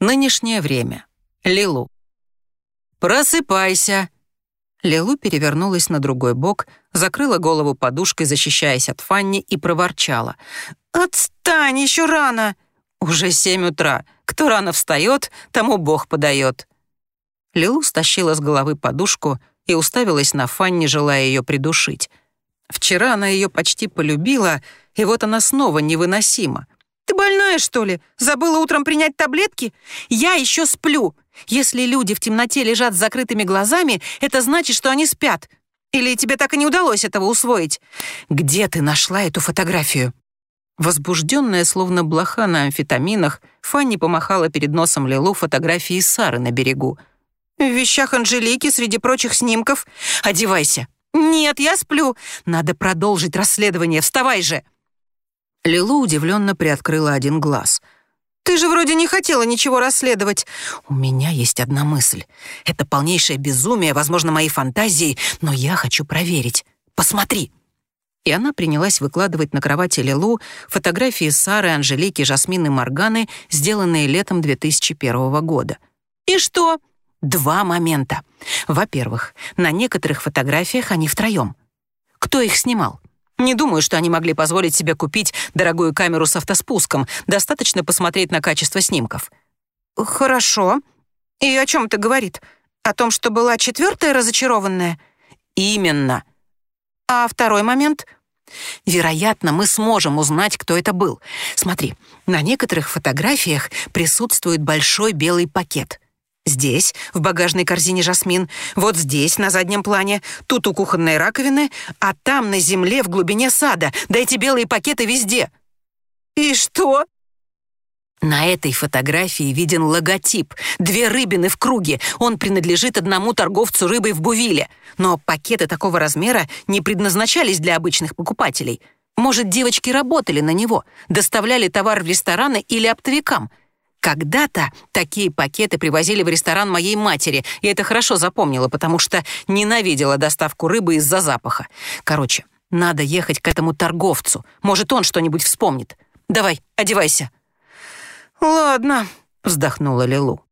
Нынешнее время. Лилу. «Просыпайся!» Лилу перевернулась на другой бок, закрыла голову подушкой, защищаясь от Фанни, и проворчала. «Отстань, еще рано!» «Уже семь утра. Кто рано встает, тому Бог подает». Лилу стащила с головы подушку и уставилась на Фанни, желая ее придушить. Вчера она ее почти полюбила, и вот она снова невыносима. «Ты больная, что ли? Забыла утром принять таблетки? Я еще сплю. Если люди в темноте лежат с закрытыми глазами, это значит, что они спят. Или тебе так и не удалось этого усвоить? Где ты нашла эту фотографию?» Возбужденная, словно блоха на амфетаминах, Фанни помахала перед носом Лилу фотографии Сары на берегу. «В вещах Анжелики среди прочих снимков. Одевайся». «Нет, я сплю. Надо продолжить расследование. Вставай же!» Лилу удивленно приоткрыла один глаз. «Ты же вроде не хотела ничего расследовать. У меня есть одна мысль. Это полнейшее безумие, возможно, мои фантазии, но я хочу проверить. Посмотри!» И она принялась выкладывать на кровати Лилу фотографии Сары, Анжелики, Жасмины Морганы, сделанные летом 2001 года. «И что?» Два момента. Во-первых, на некоторых фотографиях они втроем. Кто их снимал? Не думаю, что они могли позволить себе купить дорогую камеру с автоспуском. Достаточно посмотреть на качество снимков. Хорошо. И о чем это говорит? О том, что была четвертая разочарованная? Именно. А второй момент? Вероятно, мы сможем узнать, кто это был. Смотри, на некоторых фотографиях присутствует большой белый пакет. Здесь, в багажной корзине Жасмин, вот здесь, на заднем плане, тут у кухонной раковины, а там на земле в глубине сада. Да эти белые пакеты везде. И что? На этой фотографии виден логотип. Две рыбины в круге. Он принадлежит одному торговцу рыбой в Бувиле. Но пакеты такого размера не предназначались для обычных покупателей. Может, девочки работали на него, доставляли товар в рестораны или оптовикам — когда-то такие пакеты привозили в ресторан моей матери, и это хорошо запомнила, потому что ненавидела доставку рыбы из-за запаха. Короче, надо ехать к этому торговцу. Может, он что-нибудь вспомнит. Давай, одевайся. Ладно, вздохнула Лилу.